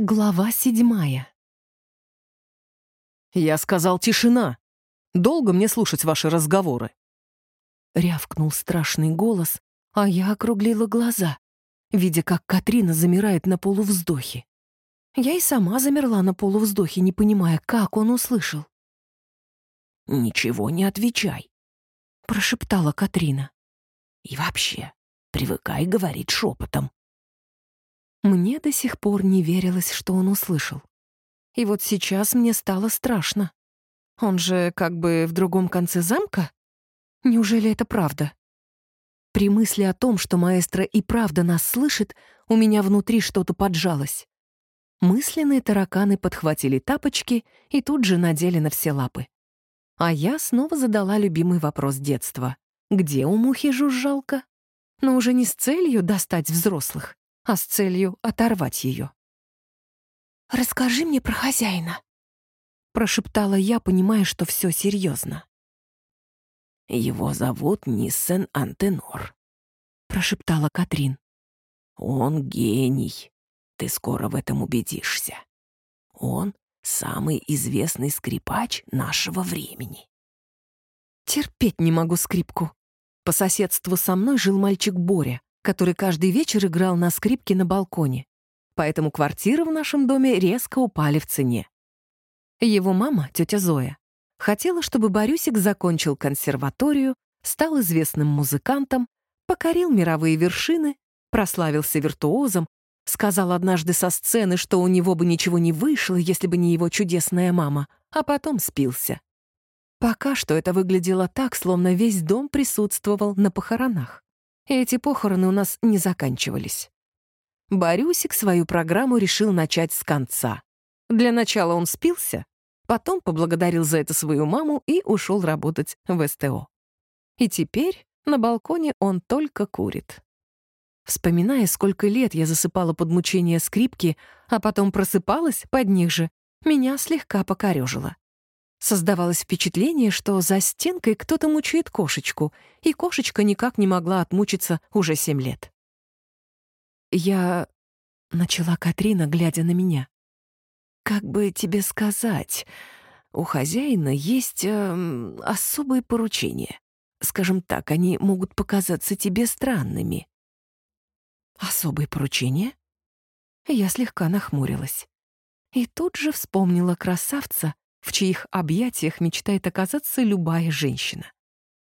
Глава седьмая. «Я сказал тишина. Долго мне слушать ваши разговоры?» Рявкнул страшный голос, а я округлила глаза, видя, как Катрина замирает на полувздохе. Я и сама замерла на полувздохе, не понимая, как он услышал. «Ничего не отвечай», — прошептала Катрина. «И вообще, привыкай говорить шепотом. Мне до сих пор не верилось, что он услышал. И вот сейчас мне стало страшно. Он же как бы в другом конце замка? Неужели это правда? При мысли о том, что маэстро и правда нас слышит, у меня внутри что-то поджалось. Мысленные тараканы подхватили тапочки и тут же надели на все лапы. А я снова задала любимый вопрос детства. Где у мухи жужжалка? Но уже не с целью достать взрослых, а с целью оторвать ее. «Расскажи мне про хозяина», — прошептала я, понимая, что все серьезно. «Его зовут Ниссен Антенор», — прошептала Катрин. «Он гений. Ты скоро в этом убедишься. Он самый известный скрипач нашего времени». Терпеть не могу скрипку. По соседству со мной жил мальчик Боря, который каждый вечер играл на скрипке на балконе. Поэтому квартиры в нашем доме резко упали в цене. Его мама, тетя Зоя, хотела, чтобы Борюсик закончил консерваторию, стал известным музыкантом, покорил мировые вершины, прославился виртуозом, сказал однажды со сцены, что у него бы ничего не вышло, если бы не его чудесная мама, а потом спился. Пока что это выглядело так, словно весь дом присутствовал на похоронах эти похороны у нас не заканчивались. Борюсик свою программу решил начать с конца. Для начала он спился, потом поблагодарил за это свою маму и ушел работать в СТО. И теперь на балконе он только курит. Вспоминая, сколько лет я засыпала под мучение скрипки, а потом просыпалась под них же, меня слегка покорежило. Создавалось впечатление, что за стенкой кто-то мучает кошечку, и кошечка никак не могла отмучиться уже семь лет. «Я...» — начала Катрина, глядя на меня. «Как бы тебе сказать, у хозяина есть э, особые поручения. Скажем так, они могут показаться тебе странными». «Особые поручения?» Я слегка нахмурилась. И тут же вспомнила красавца, в чьих объятиях мечтает оказаться любая женщина.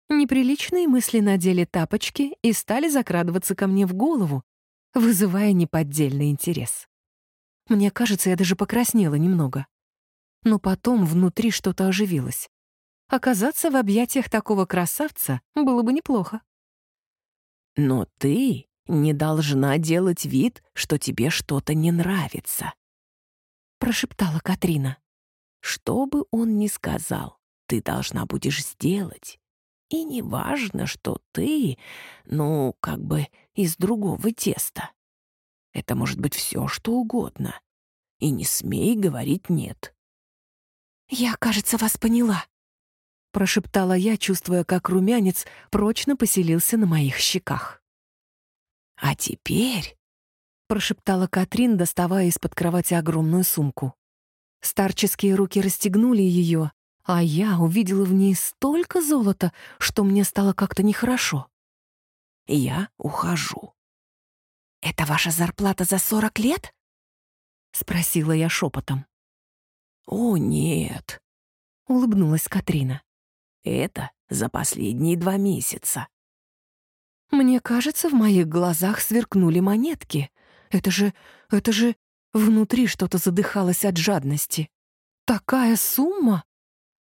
Неприличные мысли надели тапочки и стали закрадываться ко мне в голову, вызывая неподдельный интерес. Мне кажется, я даже покраснела немного. Но потом внутри что-то оживилось. Оказаться в объятиях такого красавца было бы неплохо. «Но ты не должна делать вид, что тебе что-то не нравится», — прошептала Катрина. Что бы он ни сказал, ты должна будешь сделать. И не важно, что ты, ну, как бы из другого теста. Это может быть все, что угодно. И не смей говорить «нет». «Я, кажется, вас поняла», — прошептала я, чувствуя, как румянец прочно поселился на моих щеках. «А теперь...» — прошептала Катрин, доставая из-под кровати огромную сумку. Старческие руки расстегнули ее, а я увидела в ней столько золота, что мне стало как-то нехорошо. «Я ухожу». «Это ваша зарплата за сорок лет?» — спросила я шепотом. «О, нет», — улыбнулась Катрина. «Это за последние два месяца». Мне кажется, в моих глазах сверкнули монетки. Это же... это же... Внутри что-то задыхалось от жадности. Такая сумма?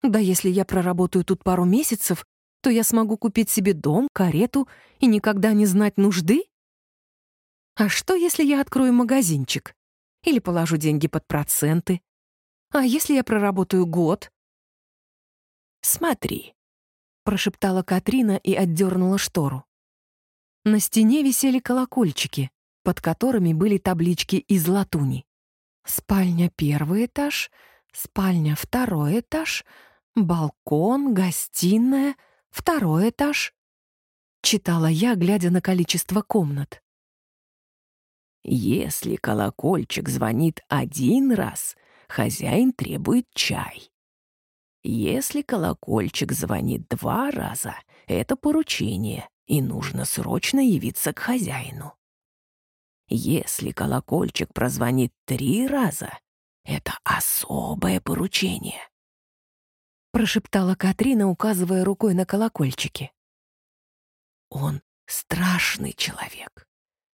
Да если я проработаю тут пару месяцев, то я смогу купить себе дом, карету и никогда не знать нужды? А что, если я открою магазинчик? Или положу деньги под проценты? А если я проработаю год? «Смотри», — прошептала Катрина и отдернула штору. На стене висели колокольчики под которыми были таблички из латуни. Спальня первый этаж, спальня второй этаж, балкон, гостиная, второй этаж. Читала я, глядя на количество комнат. Если колокольчик звонит один раз, хозяин требует чай. Если колокольчик звонит два раза, это поручение, и нужно срочно явиться к хозяину. Если колокольчик прозвонит три раза, это особое поручение. Прошептала Катрина, указывая рукой на колокольчики. Он страшный человек.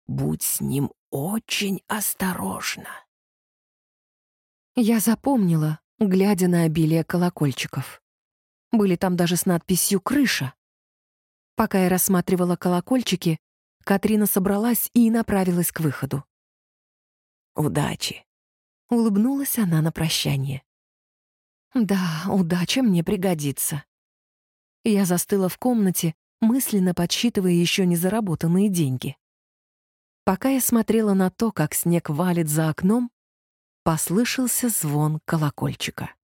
Будь с ним очень осторожна. Я запомнила, глядя на обилие колокольчиков. Были там даже с надписью «Крыша». Пока я рассматривала колокольчики, Катрина собралась и направилась к выходу. «Удачи!» — улыбнулась она на прощание. «Да, удача мне пригодится». Я застыла в комнате, мысленно подсчитывая еще не заработанные деньги. Пока я смотрела на то, как снег валит за окном, послышался звон колокольчика.